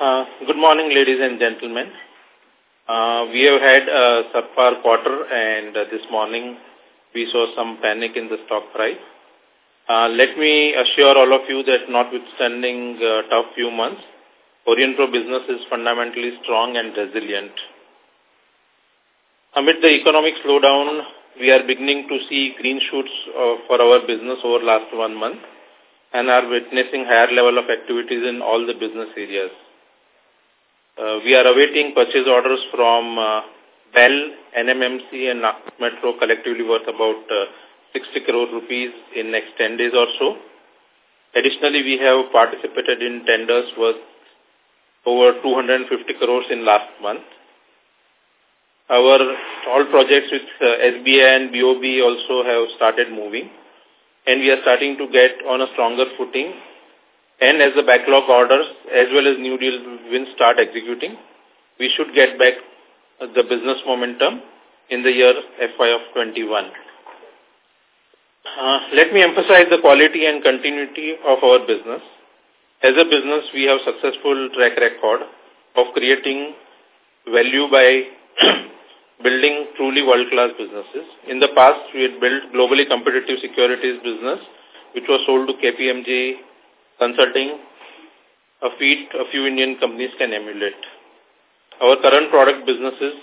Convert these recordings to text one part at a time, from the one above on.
Uh, good morning, ladies and gentlemen. Uh, we have had a subpar quarter and uh, this morning we saw some panic in the stock price. Uh, let me assure all of you that notwithstanding uh, tough few months, Aurionpro business is fundamentally strong and resilient. Amid the economic slowdown, we are beginning to see green shoots uh, for our business over last one month and are witnessing higher level of activities in all the business areas. Uh, we are awaiting purchase orders from uh, BEL, NMMC and Metro collectively worth about uh, 60 crore rupees in next 10 days or so. Additionally, we have participated in tenders worth over 250 crores in last month. Our all projects with uh, SBI and BOB also have started moving and we are starting to get on a stronger footing and as the backlog orders as well as new deal wins start executing, we should get back the business momentum in the year FY of 21. Uh, let me emphasize the quality and continuity of our business. As a business, we have successful track record of creating value by building truly world-class businesses. In the past, we had built globally competitive securities business, which was sold to KPMG Consulting, a feat a few Indian companies can emulate. Our current product businesses,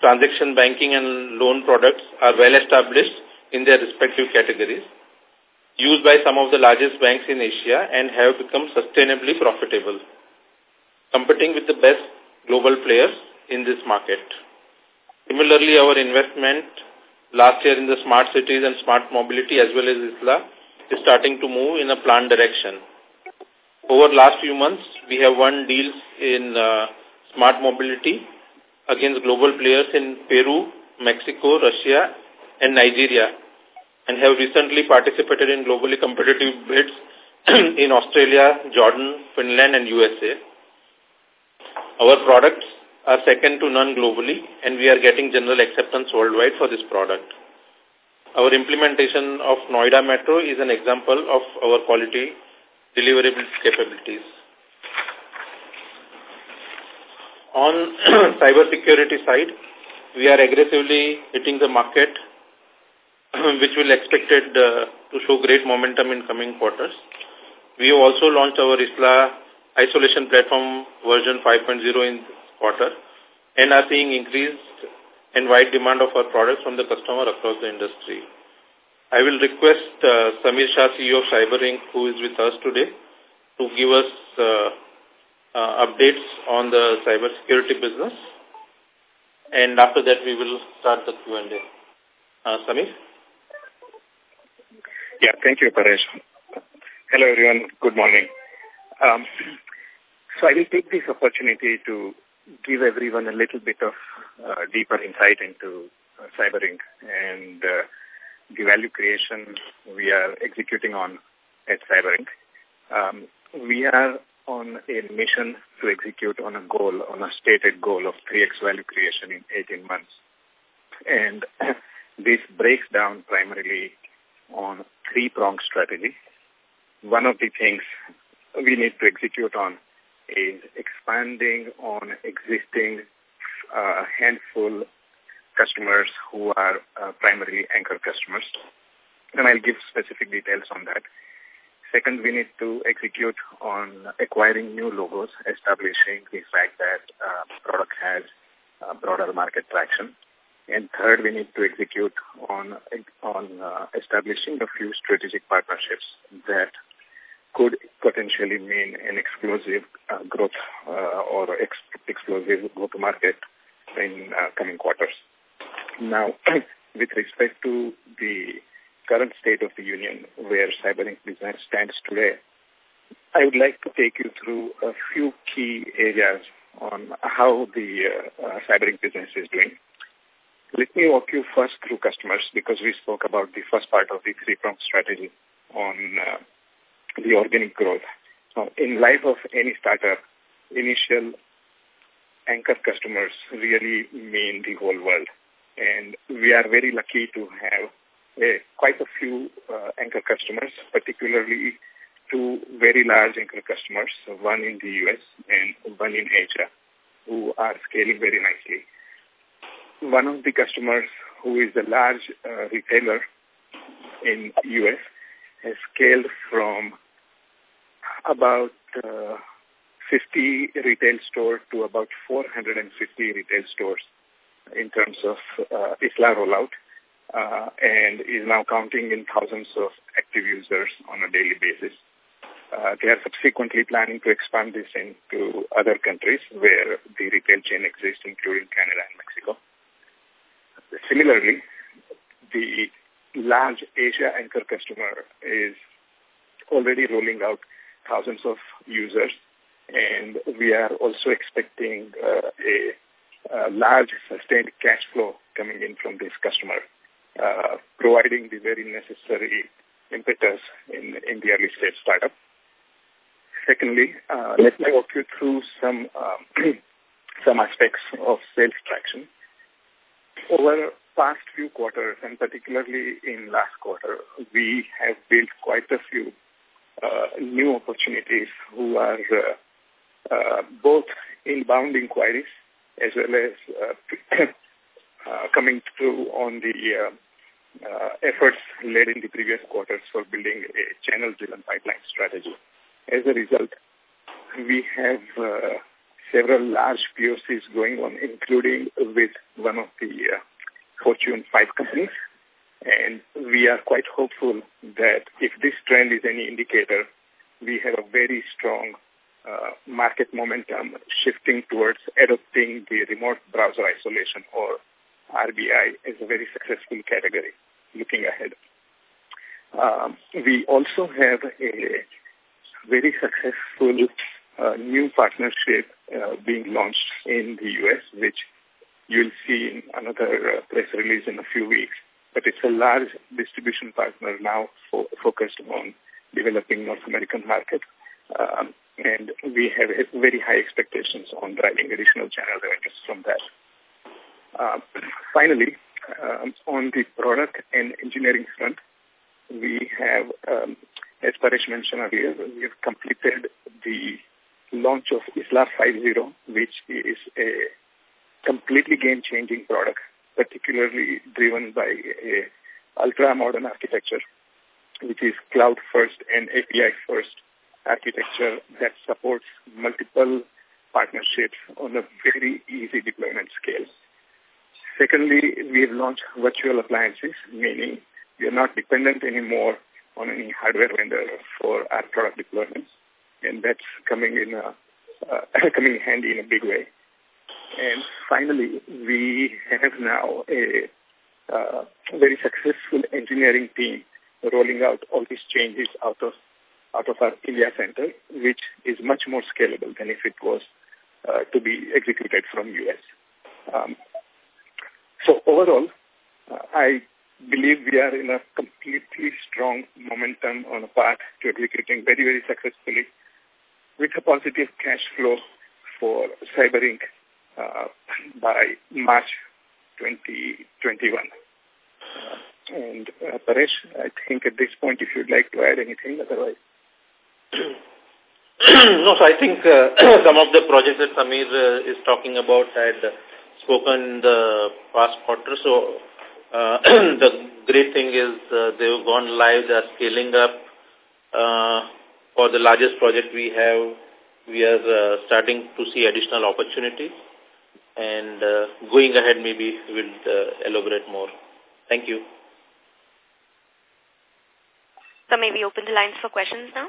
transaction banking and loan products are well established in their respective categories, used by some of the largest banks in Asia and have become sustainably profitable, competing with the best global players in this market. Similarly, our investment last year in the smart cities and smart mobility as well as ISLA is starting to move in a planned direction. Over last few months, we have won deals in uh, smart mobility against global players in Peru, Mexico, Russia, and Nigeria, and have recently participated in globally competitive bids in Australia, Jordan, Finland, and USA. Our products are second to none globally, and we are getting general acceptance worldwide for this product. Our implementation of Noida Metro is an example of our quality deliverable capabilities. On cyber security side, we are aggressively hitting the market, which will expected uh, to show great momentum in coming quarters. We have also launched our ISLA isolation platform version 5.0 in quarter and are seeing increased and wide demand of our products from the customer across the industry. I will request uh, Samir Shah, CEO of CyberInc, who is with us today, to give us uh, uh, updates on the cybersecurity business. And after that, we will start the Q&A. Uh, Samir? Yeah, thank you, Paresh. Hello, everyone. Good morning. Um, so I will take this opportunity to give everyone a little bit of uh, deeper insight into uh, CyberInc and uh, the value creation we are executing on at CyberInc. Um, we are on a mission to execute on a goal, on a stated goal of 3x value creation in 18 months. And this breaks down primarily on three-pronged strategy. One of the things we need to execute on is expanding on existing uh, handful customers who are uh, primarily anchor customers. And I'll give specific details on that. Second, we need to execute on acquiring new logos, establishing the fact that uh, product has uh, broader market traction. And third, we need to execute on on uh, establishing a few strategic partnerships that could potentially mean an explosive uh, growth uh, or ex explosive go-to-market in uh, coming quarters. Now, with respect to the current state of the union where CyberInc business stands today, I would like to take you through a few key areas on how the uh, uh, CyberInc business is doing. Let me walk you first through customers because we spoke about the first part of the three-pronged strategy on uh, the organic growth. Now, in life of any startup, initial anchor customers really mean the whole world. And we are very lucky to have uh, quite a few uh, anchor customers, particularly two very large anchor customers, one in the US and one in Asia, who are scaling very nicely. One of the customers, who is a large uh, retailer in US, has scaled from about uh, 50 retail stores to about 450 retail stores in terms of uh, ISLA rollout uh, and is now counting in thousands of active users on a daily basis. Uh, they are subsequently planning to expand this into other countries where the retail chain exists, including Canada and Mexico. Similarly, the large Asia anchor customer is already rolling out thousands of users, and we are also expecting uh, a, large sustained cash flow coming in from this customer, uh, providing the very necessary impetus in, in the early stage startup. Secondly, uh, let me walk you through some um, some aspects of sales traction. Over past few quarters, and particularly in last quarter, we have built quite a few uh, new opportunities who are uh, uh, both inbound inquiries as well as uh, uh, coming through on the uh, uh, efforts led in the previous quarters for building a channel-driven pipeline strategy. As a result, we have uh, several large POCs going on, including with one of the uh, Fortune 5 companies. And we are quite hopeful that if this trend is any indicator, we have a very strong uh, market momentum shifting towards adopting the remote browser isolation or RBI as a very successful category looking ahead. Um, we also have a very successful uh, new partnership uh, being launched in the U.S., which you'll see in another uh, press release in a few weeks. But it's a large distribution partner now fo focused on developing North American market. Um, and we have very high expectations on driving additional channel revenues from that. Uh, finally, um, on the product and engineering front, we have, um, as Paresh mentioned earlier, we have completed the launch of ISLA 5.0, which is a completely game-changing product, particularly driven by a ultra-modern architecture, which is cloud-first and API-first architecture that supports multiple partnerships on a very easy deployment scale. Secondly, we have launched virtual appliances, meaning we are not dependent anymore on any hardware vendor for our product deployments, and that's coming in a, uh, coming handy in a big way. And finally, we have now a uh, very successful engineering team rolling out all these changes out of out of our India center, which is much more scalable than if it was uh, to be executed from US. Um, so overall, uh, I believe we are in a completely strong momentum on a path to executing very, very successfully with a positive cash flow for CyberInc uh, by March 2021. Uh, and uh, Paresh, I think at this point, if you'd like to add anything, otherwise. no, so I think uh, some of the projects that Samir uh, is talking about had spoken in the past quarter. So uh, the great thing is uh, they've gone live, they're scaling up. Uh, for the largest project we have, we are uh, starting to see additional opportunities and going ahead maybe we'll elaborate more. Thank you. So may we open the lines for questions now?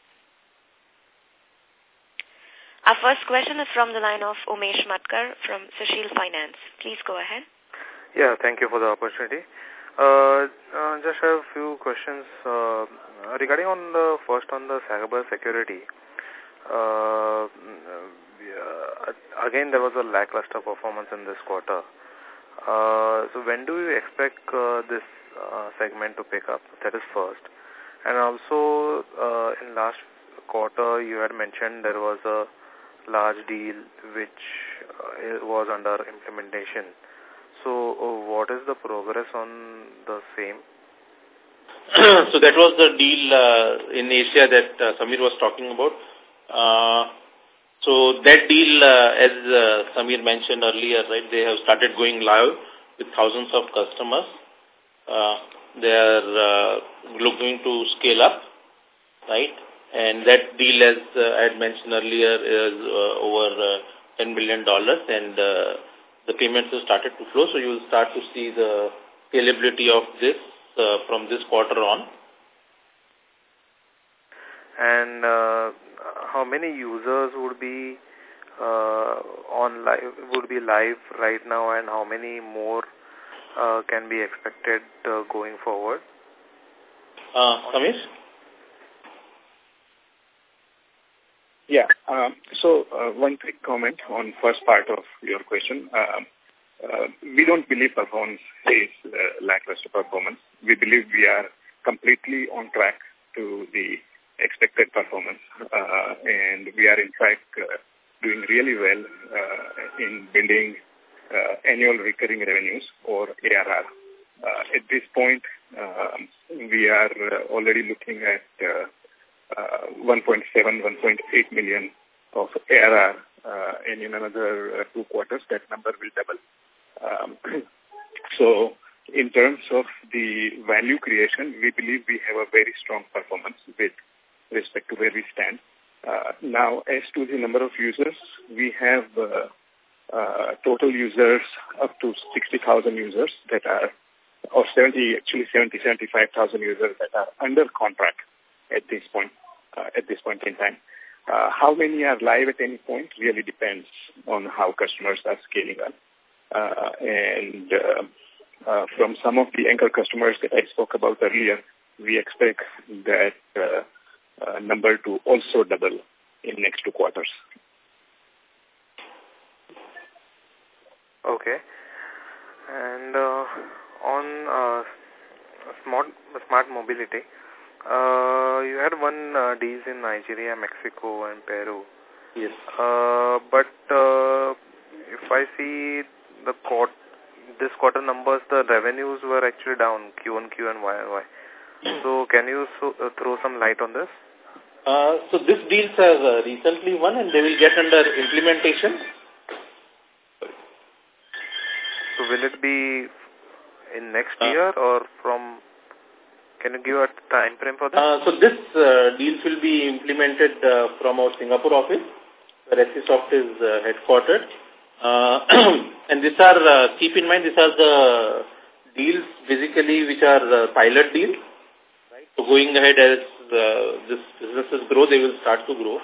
Our first question is from the line of Umesh Matkar from Sushil Finance. Please go ahead. Yeah, thank you for the opportunity. Uh, uh, just have a few questions uh, regarding on the first on the cyber security. uh, again there was a lackluster performance in this quarter. Uh, so when do you expect uh, this uh, segment to pick up? That is first. And also, uh, in last quarter, you had mentioned there was a large deal which uh, was under implementation. So uh, what is the progress on the same? so that was the deal uh, in Asia that uh, Samir was talking about. Uh, so that deal, uh, as uh, Samir mentioned earlier, right, they have started going live with thousands of customers. Uh, they are uh, looking to scale up, right? And that deal, as uh, I had mentioned earlier, is uh, over uh, $10 million and uh, the payments have started to flow. So you will start to see the scalability of this uh, from this quarter on. And uh, how many users would be uh, on live would be live right now, and how many more uh, can be expected uh, going forward? Uh, Samir? Um, so uh, one quick comment on first part of your question. Um, uh, we don't believe performance is uh, lackluster performance. We believe we are completely on track to the expected performance, uh, and we are in fact uh, doing really well uh, in building uh, annual recurring revenues or ARR. Uh, at this point, um, we are uh, already looking at uh, uh, 1.7, 1.8 million of ARR, uh, and in another uh, two quarters, that number will double. Um, so in terms of the value creation, we believe we have a very strong performance with respect to where we stand. Uh, now, as to the number of users, we have uh, uh, total users up to 60,000 users that are, or 70, actually 70, 75,000 users that are under contract at this point, at this point in time. Uh, how many are live at any point really depends on how customers are scaling up. Uh, and uh, uh, from some of the anchor customers that I spoke about earlier, we expect that uh, uh, number to also double in next two quarters. Okay. And uh, on uh, smart smart mobility, uh, you had one uh, deals in Nigeria, Mexico, and Peru. Yes. Uh, but uh, if I see the quarter, this quarter numbers, the revenues were actually down Q on Q and Y on Y. So can you so, uh, throw some light on this? Uh, so this deals have uh, recently won and they will get under implementation. So will it be in next Uh. year or from, can you give a time frame for that? Uh, so this uh, deals will be implemented uh, from our Singapore office, where SCSoft is uh, headquartered. Uh, and these are, uh, keep in mind, these are the deals basically which are uh, pilot deals. Right? So going ahead as uh, this businesses grow, they will start to grow.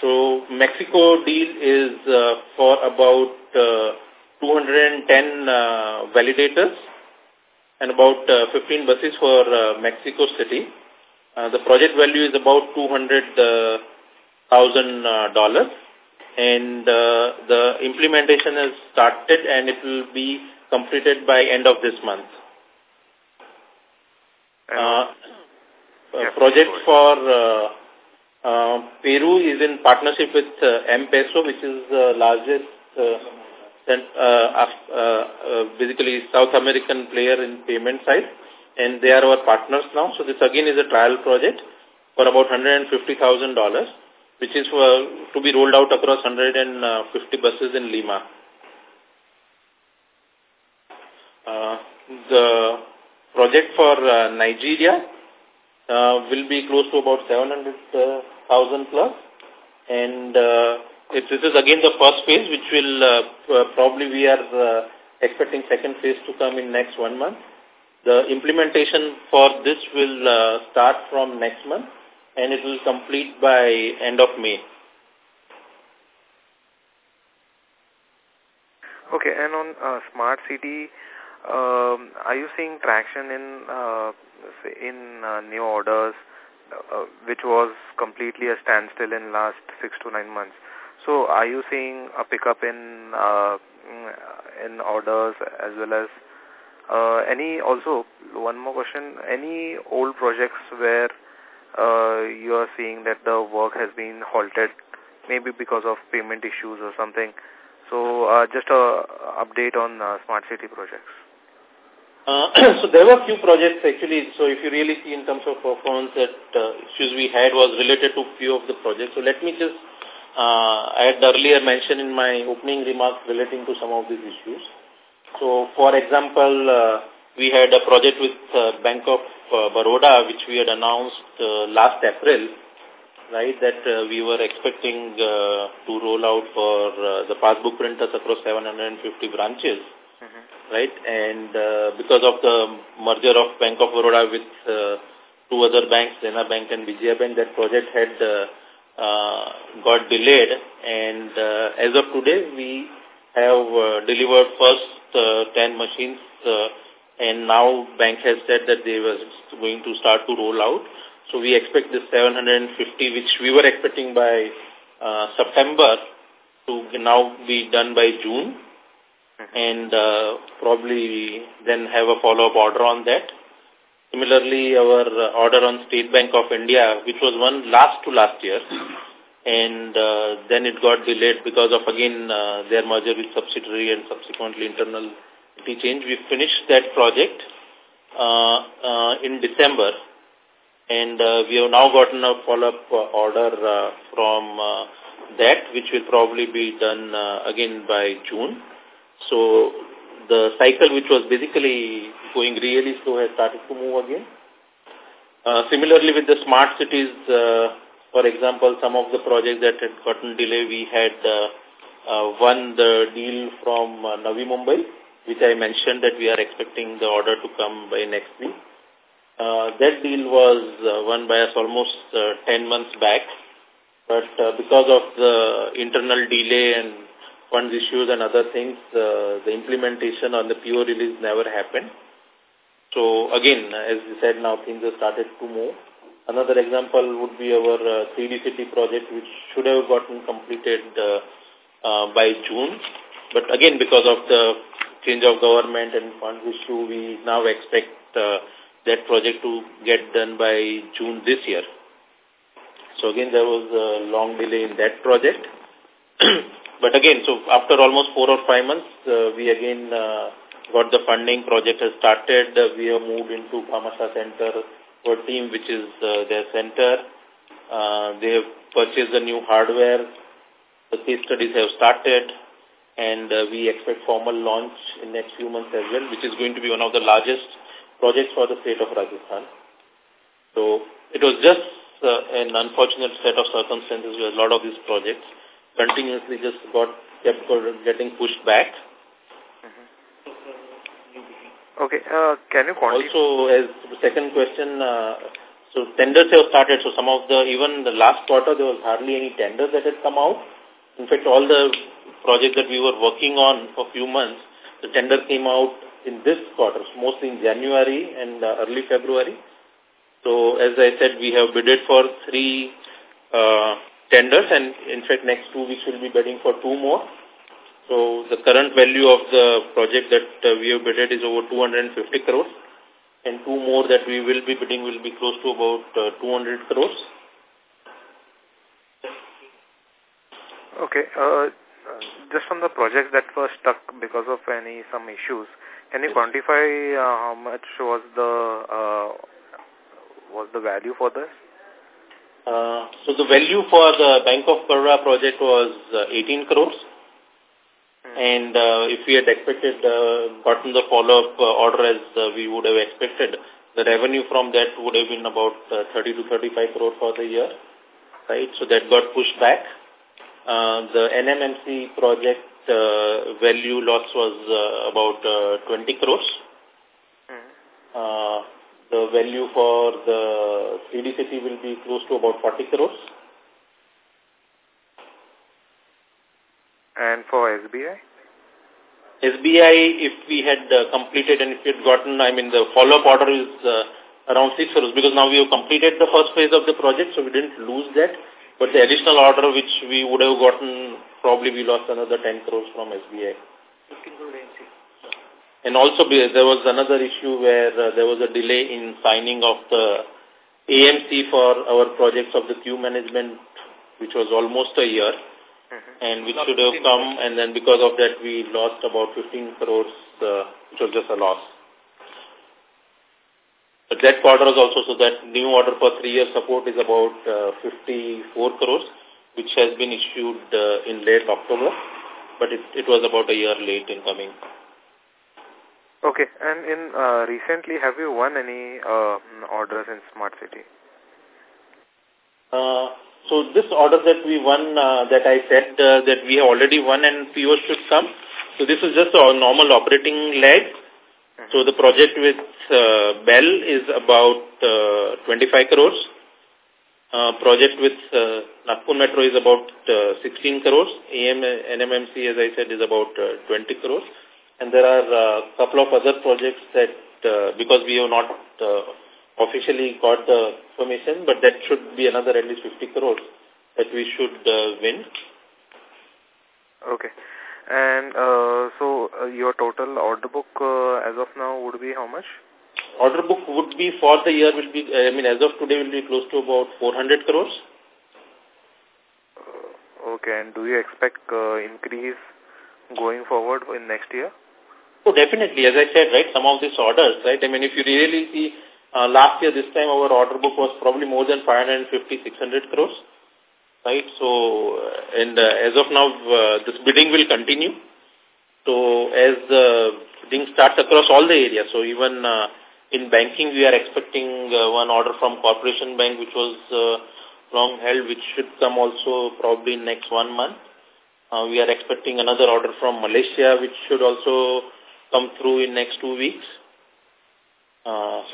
So Mexico deal is uh, for about uh, 210 uh, validators and about uh, 15 buses for uh, Mexico City. Uh, the project value is about $200,000 uh, and uh, the implementation has started and it will be completed by end of this month. Uh, Yeah, uh, project for uh, uh, Peru is in partnership with uh, M-Peso, which is the largest cent- uh, uh, uh, basically South American player in payment side, and they are our partners now. So this again is a trial project for about $150,000, which is for, to be rolled out across 150 buses in Lima. Uh, the project for uh, Nigeria uh, will be close to about 700,000 plus. And it, this is again the first phase, which will uh, uh, probably we are uh, expecting second phase to come in next one month. The implementation for this will uh, start from next month and it will complete by end of May. Okay, and on uh, smart city, um, are you seeing traction in uh, in uh, new orders uh, which was completely a standstill in last six to nine months. So are you seeing a pickup in uh, in orders as well as uh, any also one more question any old projects where uh, you are seeing that the work has been halted maybe because of payment issues or something so uh, just a update on uh, smart city projects uh, so there were few projects actually. So if you really see in terms of performance that uh, issues we had was related to few of the projects. So let me just, I had earlier mentioned in my opening remarks relating to some of these issues. So for example, uh, we had a project with uh, Bank of uh, Baroda which we had announced uh, last April, right, that uh, we were expecting uh, to roll out for uh, the passbook printers across 750 branches right? And uh, because of the merger of Bank of Baroda with uh, two other banks, Dena Bank and Vijaya Bank, that project had uh, uh, got delayed. And uh, as of today, we have uh, delivered first uh, 10 machines uh, and now bank has said that they were going to start to roll out. So we expect this 750, which we were expecting by uh, September, to now be done by June and uh, probably then have a follow-up order on that. Similarly, our order on State Bank of India, which was one last to last year, and uh, then it got delayed because of, again, uh, their merger with subsidiary and subsequently internal change. We finished that project uh, uh, in December, and uh, we have now gotten a follow-up uh, order uh, from uh, that, which will probably be done uh, again by June. So the cycle which was basically going really slow has started to move again. Uh, similarly with the smart cities, uh, for example, some of the projects that had gotten delay, we had uh, uh, won the deal from uh, Navi Mumbai, which I mentioned that we are expecting the order to come by next week. Uh, that deal was uh, won by us almost uh, 10 months back, but because of the internal delay and funds issues and other things, the implementation on the PO release never happened. So again, as you said, now things have started to move. Another example would be our uh, 3D City project, which should have gotten completed uh, uh, by June. But again, because of the change of government and funds issue, we now expect uh, that project to get done by June this year. So again, there was a long delay in that project. But again, so after almost four or five months, uh, we again uh, got the funding. Project has started. We have moved into Bhamashah Center for team, which is uh, their center. Uh, they have purchased the new hardware. The case studies have started. And uh, we expect formal launch in next few months as well, which is going to be one of the largest projects for the state of Rajasthan. So it was just uh, an unfortunate set of circumstances with a lot of these projects continuously just got kept getting pushed back. Okay, uh, can you quantify? Also, as second question, uh, so tenders have started. So some of the, even the last quarter, there was hardly any tenders that had come out. In fact, all the projects that we were working on for a few months, the tender came out in this quarter, mostly in January and uh, early February. So as I said, we have bidded for three uh, tenders and in fact next two weeks we'll be bidding for two more. So the current value of the project that uh, we have bidded is over 250 crores and two more that we will be bidding will be close to about uh, 200 crores. Okay. Uh, just on the projects that were stuck because of any some issues, can you quantify uh, how much was the uh, was the value for this? Uh, so the value for the Bank of Baroda project was uh, 18 crores. Hmm. And uh, if we had expected, uh, gotten the follow-up uh, order as uh, we would have expected, the revenue from that would have been about uh, 30 to 35 crores for the year, right? So that got pushed back. Uh, the NMMC project uh, value loss was uh, about uh, 20 crores. Hmm. Uh, the value for the 3D city will be close to about 40 crores. And for SBI? SBI, if we had uh, completed and if we had gotten, I mean, the follow-up order is uh, around 6 crores because now we have completed the first phase of the project, so we didn't lose that. But the additional order which we would have gotten, probably we lost another 10 crores from SBI. And also there was another issue where uh, there was a delay in signing of the AMC for our projects of the queue management, which was almost a year. Mm -hmm. And which should have come, and then because of that, we lost about 15 crores, uh, which was just a loss. But that quarter was also, so that new order for three-year support is about uh, 54 crores, which has been issued uh, in late October, but it, it was about a year late in coming. Okay, and in uh, recently, have you won any uh, orders in Smart City? Uh, so this order that we won, uh, that I said uh, that we have already won and PO should come. So this is just a normal operating leg. So the project with uh, Bell is about uh, 25 crores. Uh, project with uh, Nagpur Metro is about uh, 16 crores. AM, NMMC, as I said, is about uh, 20 crores. And there are a uh, couple of other projects that, uh, because we have not uh, officially got the information, but that should be another at least 50 crores that we should uh, win. Okay. And uh, so uh, your total order book uh, as of now would be how much? Order book would be for the year will be, I mean, as of today will be close to about 400 crores. Uh, okay, and do you expect uh, increase going forward in next year? Oh, definitely. As I said, right, some of these orders, right, I mean, if you really see, uh, last year this time our order book was probably more than 550, 600 crores right? So, uh, and uh, as of now, uh, this bidding will continue. So, as the bidding starts across all the areas, so even uh, in banking, we are expecting uh, one order from Corporation Bank, which was uh, long held, which should come also probably next one month. Uh, we are expecting another order from Malaysia, which should also come through in next two weeks.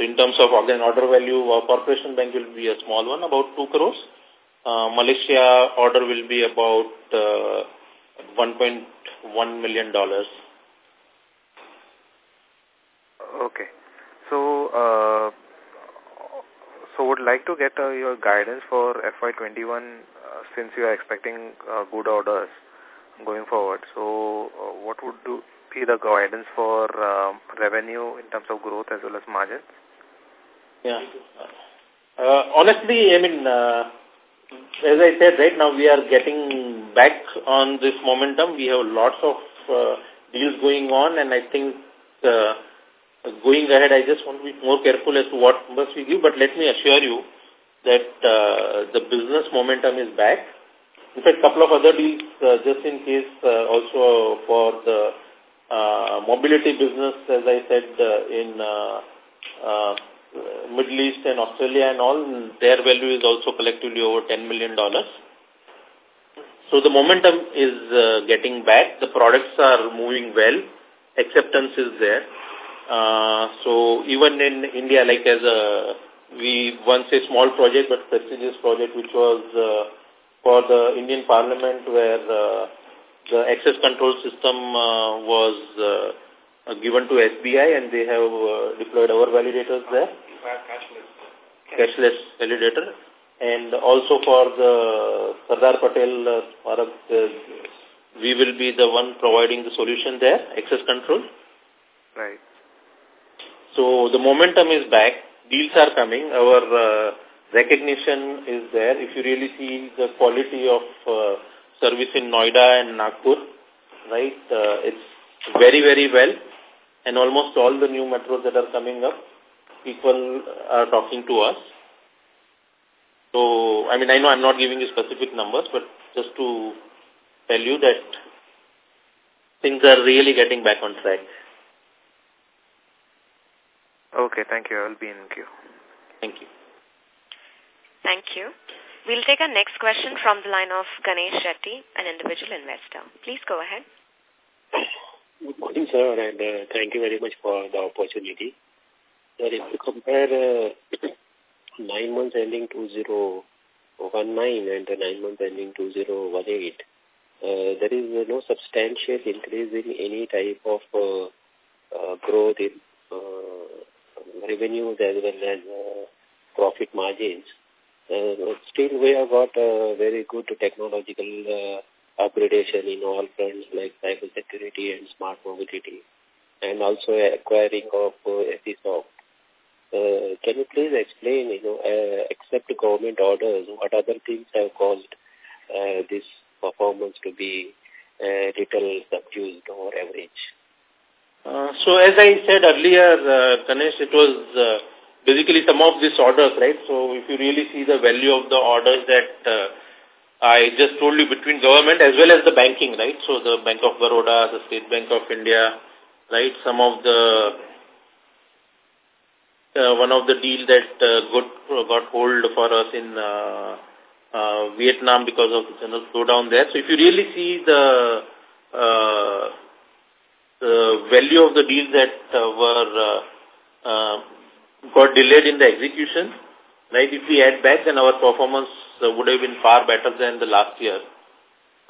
Uh, so in terms of again order value, our corporation bank will be a small one, about 2 crores. Uh, Malaysia order will be about uh, $1.1 million. Okay. So, uh, so would like to get uh, your guidance for FY21 uh, since you are expecting uh, good orders going forward. So, uh, what would do, be the guidance for uh, revenue in terms of growth as well as margins? Yeah. Uh, honestly, I mean, uh, as I said, right now we are getting back on this momentum. We have lots of uh, deals going on, and I think uh, going ahead, I just want to be more careful as to what numbers we give. But let me assure you that uh, the business momentum is back. In fact, couple of other deals, uh, just in case, uh, also for the uh, mobility business, as I said, uh, in uh, uh, Middle East and Australia and all, their value is also collectively over $10 million. So the momentum is uh, getting back. The products are moving well. Acceptance is there. Uh, so even in India, like as a, we once a small project but prestigious project which was uh, for the Indian Parliament where uh, the access control system uh, was uh, given to SBI and they have uh, deployed our validators there. Cashless. Cashless validator. And also for the Sardar Patel uh, uh, we will be the one providing the solution there, access control. Right. So the momentum is back. Deals are coming. Our uh, recognition is there. If you really see the quality of uh, service in Noida and Nagpur, right, uh, it's very, very well and almost all the new metros that are coming up, people are talking to us. So, I mean, I know I'm not giving you specific numbers, but just to tell you that things are really getting back on track. Okay, thank you. I'll be in queue. Thank you. Thank you. We'll take our next question from the line of Ganesh Shetty, an individual investor. Please go ahead. Good morning, sir, and uh, thank you very much for the opportunity. Sir, if you compare uh, nine months ending 2019 and the nine months ending 2018, uh, there is no substantial increase in any type of uh, uh, growth in uh, revenues as well as uh, profit margins. Uh, still, we have got a very good technological uh, upgradation in all fronts like cyber security and smart mobility, and also acquiring of uh, Etisoft. Uh, can you please explain, you know, uh, except government orders, what other things have caused uh, this performance to be uh, little subdued or average? Uh, so as I said earlier, uh, Ganesh, it was uh, basically some of these orders, right? So if you really see the value of the orders that uh, I just told you between government as well as the banking, right? So the Bank of Baroda, the State Bank of India, right? Some of the uh, one of the deal that uh, got, got hold for us in uh, uh, Vietnam because of the general slowdown there. So if you really see the, uh, the value of the deals that uh, were uh, uh, got delayed in the execution, right, if we add back, then our performance uh, would have been far better than the last year.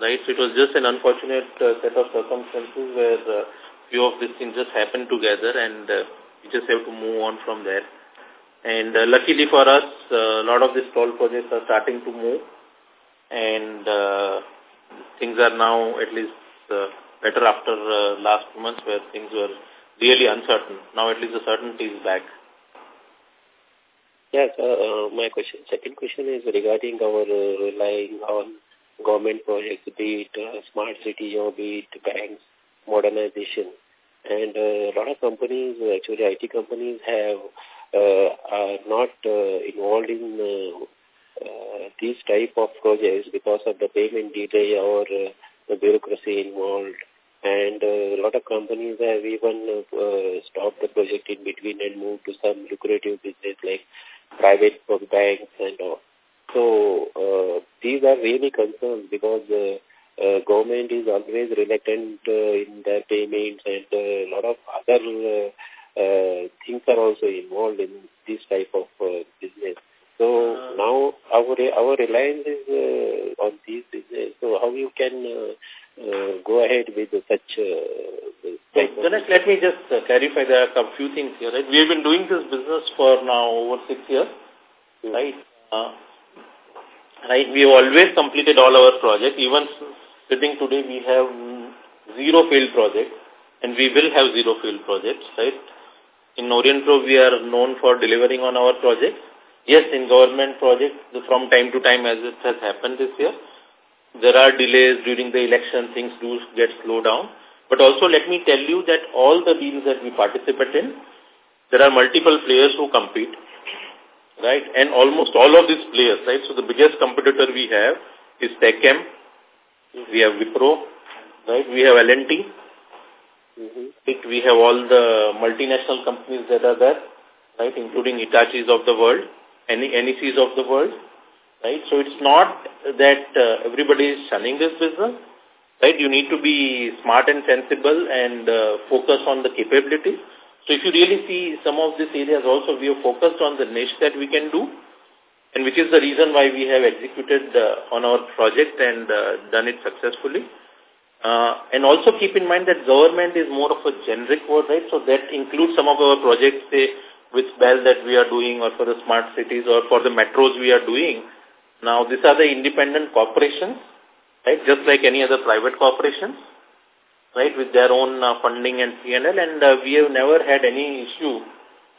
Right, so it was just an unfortunate uh, set of circumstances where uh, few of these things just happened together and uh, we just have to move on from there. And uh, luckily for us, uh, a lot of these stall projects are starting to move and uh, things are now at least uh, better after uh, last two months where things were really uncertain. Now at least the certainty is back. Yes, uh, my question, second question is regarding our uh, relying on government projects, be it uh, smart city or be it banks, modernization. And uh, a lot of companies, actually IT companies have uh, are not uh, involved in these type of projects because of the payment delay or the bureaucracy involved. And a lot of companies have even stopped the project in between and moved to some lucrative business like private banks and all. So uh, these are really concerns because uh, uh, government is always reluctant uh, in their payments and uh, a lot of other uh, uh, things are also involved in this type of uh, business. So uh, now our our reliance is uh, on this business. So how you can uh, go ahead with such uh, so, Ganesh, let me just uh, clarify there are a few things here. Right? We have been doing this business for now over six years, mm. right? Uh, right? We have always completed all our projects. Even sitting today, we have zero failed projects, and we will have zero failed projects, right? In Aurionpro, we are known for delivering on our projects. Yes, in government projects, from time to time, as it has happened this year, there are delays during the election, things do get slowed down. But also, let me tell you that all the deals that we participate in, there are multiple players who compete, right? And almost all of these players, right? So the biggest competitor we have is TechM, we have Wipro, right? We have L&T, Mm -hmm. We have all the multinational companies that are there, right, including Hitachis of the world, any NECs of the world, right? So it's not that uh, everybody is shunning this business, right? You need to be smart and sensible and uh, focus on the capabilities. So if you really see some of these areas also, we are focused on the niche that we can do, and which is the reason why we have executed uh, on our project and uh, done it successfully. Uh, and also keep in mind that government is more of a generic word, right? So that includes some of our projects, say, with BEL that we are doing or for the smart cities or for the metros we are doing. Now, these are the independent corporations, right? Just like any other private corporations, right? With their own uh, funding and P&L and uh, we have never had any issue,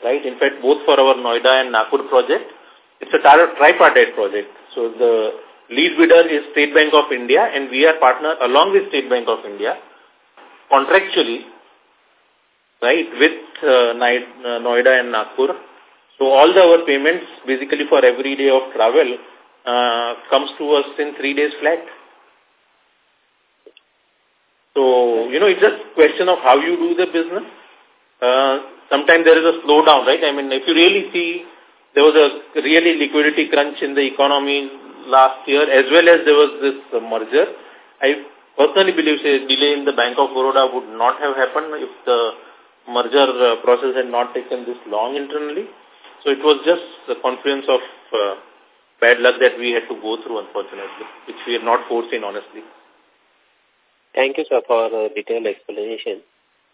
right? In fact, both for our Noida and Nagpur project, it's a tripartite project. So the Lead bidder is State Bank of India and we are partner along with State Bank of India contractually, right, with uh, uh Noida and Nagpur. So all the our payments basically for every day of travel uh, comes to us in three days flat. So, you know, it's just question of how you do the business. Uh, sometimes there is a slowdown, right? I mean, if you really see, there was a really liquidity crunch in the economy last year as well as there was this merger. I personally believe say, delay in the Bank of Baroda would not have happened if the merger uh, process had not taken this long internally. So it was just the confluence of uh, bad luck that we had to go through, unfortunately, which we had not foreseen, honestly. Thank you, sir, for a detailed explanation.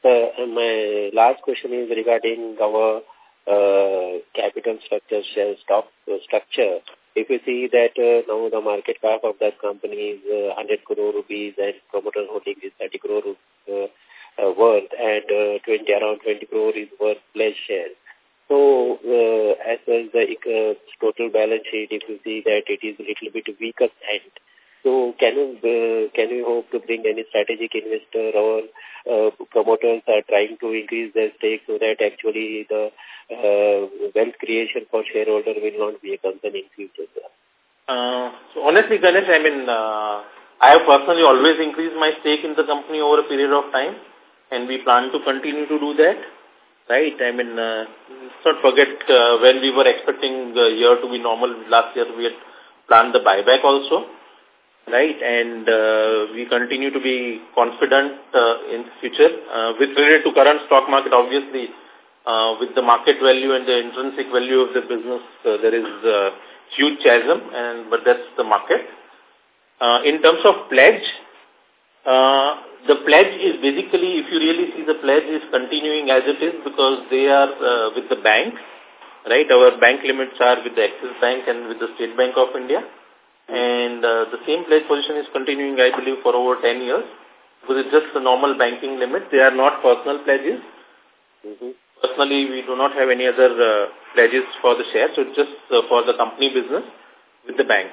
My last question is regarding our uh, capital structure, share stock uh, structure, if you see that uh, now the market cap of that company is uh, 100 crore rupees and promoter holding is 30 crore uh, uh, worth and uh, 20 around 20 crore is worth pledge shares. So, uh, as well as the uh, total balance sheet, if you see that it is a little bit weaker end, so can you uh, can you hope to bring any strategic investor or uh, promoters are trying to increase their stake so that actually the wealth creation for shareholder will not be a concern in future? Uh, so honestly, Ganesh, I mean, uh, I have personally always increased my stake in the company over a period of time, and we plan to continue to do that. Right? I mean, uh, let's not forget uh, when we were expecting the year to be normal last year, we had planned the buyback also right? And uh, we continue to be confident uh, in the future. Uh, with related to current stock market, obviously, uh, with the market value and the intrinsic value of the business, uh, there is a huge chasm, and but that's the market. Uh, in terms of pledge, uh, the pledge is basically, if you really see the pledge is continuing as it is because they are uh, with the bank, right? Our bank limits are with the Axis Bank and with the State Bank of India. And uh, the same pledge position is continuing, I believe, for over 10 years. Because it's just the normal banking limit. They are not personal pledges. Mm -hmm. Personally, we do not have any other uh, pledges for the share. So it's just uh, for the company business with the bank.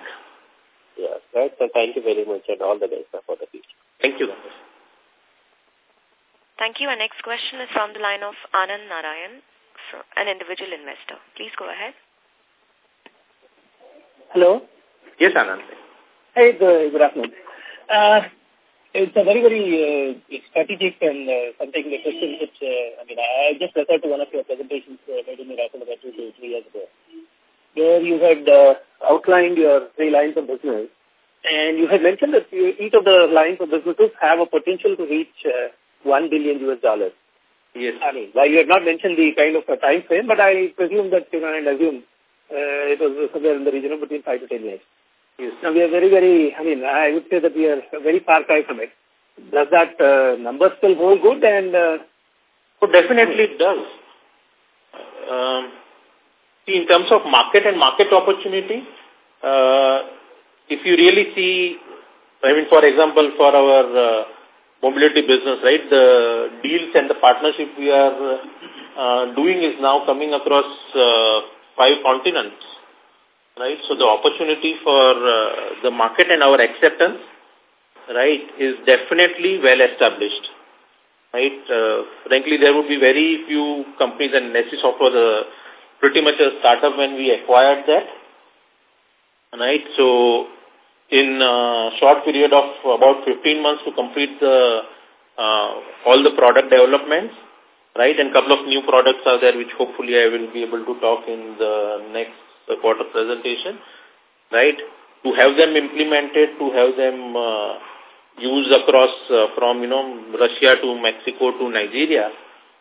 Yeah, right. So thank you very much and all the best for the future. Thank you. Thank you. Our next question is from the line of Anand Narayan, an individual investor. Please go ahead. Hello. Yes, Anand. Hey, good, good afternoon. Uh, it's a very, very uh, strategic and uh, something the question which, uh, I mean, I just referred to one of your presentations uh, made in Miracle about two to three years ago, where you had uh, outlined your three lines of business, and you had mentioned that you, each of the lines of businesses have a potential to reach uh, 1 billion US dollars. Yes. I mean, well, you have not mentioned the kind of a time frame, but I presume that, you know, and assume uh, it was somewhere in the region of between 5 to 10 years. Yes. Now, we are very, very, I mean, I would say that we are very far cry from it. Does that uh, number still hold good? And uh, oh, definitely it does. Um, see, in terms of market and market opportunity, uh, if you really see, I mean, for example, for our uh, mobility business, right, the deals and the partnership we are uh, doing is now coming across uh, five continents right? So the opportunity for uh, the market and our acceptance, right, is definitely well established, right? Uh, frankly, there would be very few companies, and Nessus was a, pretty much a startup when we acquired that, right? So in a short period of about 15 months to complete the uh, all the product developments, right? And couple of new products are there, which hopefully I will be able to talk in the next quarter presentation, right? To have them implemented, to have them uh, used across uh, from, you know, Russia to Mexico to Nigeria,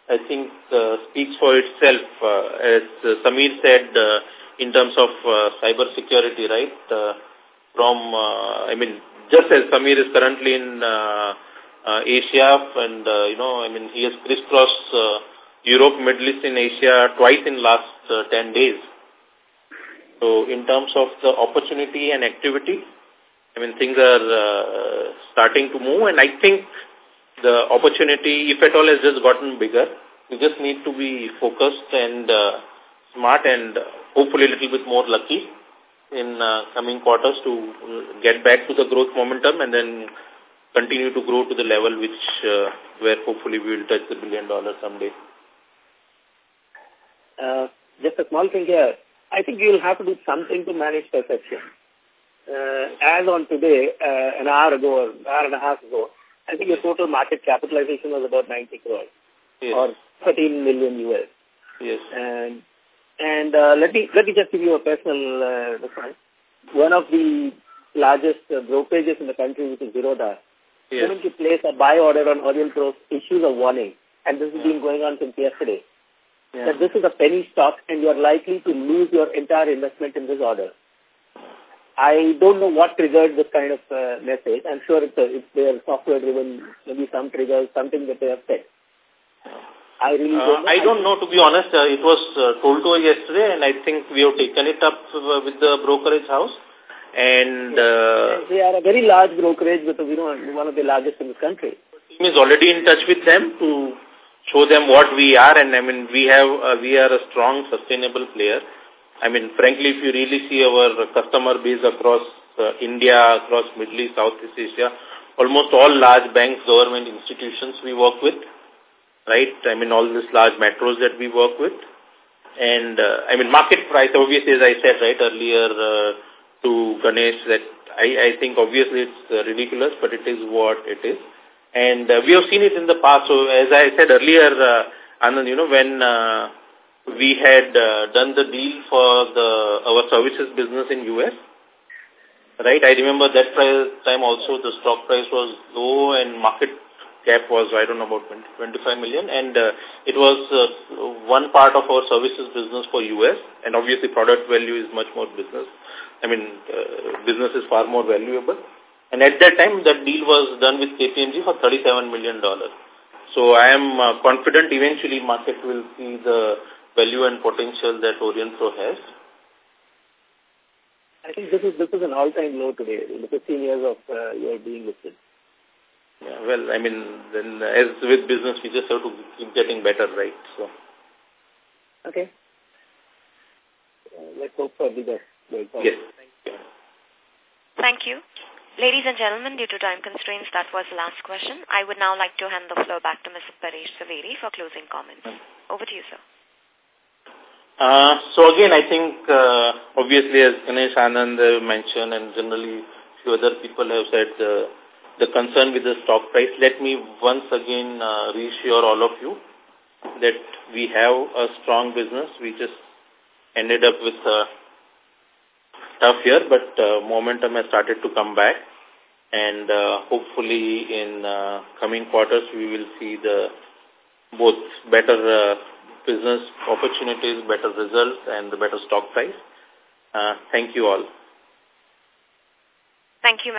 I think uh, speaks for itself. Uh, as uh, Samir said, uh, in terms of uh, cyber security, right? Uh, from, uh, I mean, just as Samir is currently in uh, uh, Asia and, you know, I mean, he has crisscrossed Europe, Middle East and Asia twice in last uh, 10 days. So in terms of the opportunity and activity, I mean, things are starting to move and I think the opportunity, if at all, has just gotten bigger. You just need to be focused and uh, smart and hopefully a little bit more lucky in uh, coming quarters to get back to the growth momentum and then continue to grow to the level which uh, where hopefully we will touch the billion dollars someday. Uh, just a small thing here. I think you'll have to do something to manage perception. Uh, as on today, uh, an hour ago or an hour and a half ago, I think your total market capitalization was about 90 crores yes. or 13 million US. Yes. And and uh, let me let me just give you a personal uh, reference. One of the largest uh, brokerages in the country, which is Zerodha, yes. going to place a buy order on Aurionpro, issues a warning, and this has Yeah. been going on since yesterday Yeah. that this is a penny stock and you are likely to lose your entire investment in this order. I don't know what triggered this kind of uh, message. I'm sure it's, a, it's their software driven, maybe some triggers, something that they have said. I really don't know. I don't know, to be honest. Uh, it was uh, told to us yesterday, and I think we have taken it up uh, with the brokerage house. And uh, they are a very large brokerage, with you know one of the largest in the country. Team is already in touch with them to show them what we are, and I mean we have uh, we are a strong, sustainable player. I mean, frankly, if you really see our customer base across uh, India, across Middle East, Southeast Asia, almost all large banks, government institutions we work with right? I mean, all these large metros that we work with. And, uh, I mean, market price, obviously, as I said, right, earlier uh, to Ganesh, that I, I think obviously it's uh, ridiculous, but it is what it is. And uh, we have seen it in the past. So, as I said earlier, uh, Anand, you know, when uh, we had uh, done the deal for the our services business in U.S., right, I remember that price, time also the stock price was low and market cap was, I don't know, about 20, 25 million. And uh, it was uh, one part of our services business for U.S. And obviously product value is much more business. I mean, uh, business is far more valuable. And at that time, that deal was done with KPMG for $37 million. So I am uh, confident eventually market will see the value and potential that Aurionpro has. I think this is this is an all-time low today in the 15 years of uh, your being listed. Yeah, well, I mean, then as with business, we just have to keep getting better, right? So. Okay. Uh, let's hope for the best. Yes. Thank you. Thank you. Ladies and gentlemen, due to time constraints, that was the last question. I would now like to hand the floor back to Mr. Paresh Zaveri for closing comments. Over to you, sir. Uh, so again, I think uh, obviously as Ganesh Anand mentioned and generally few other people have said, uh, the concern with the stock price, let me once again uh, reassure all of you that we have a strong business. We just ended up with a tough year, but uh, momentum has started to come back. And uh, hopefully in uh, coming quarters, we will see the both better uh, business opportunities, better results, and the better stock price. Uh, thank you all. Thank you.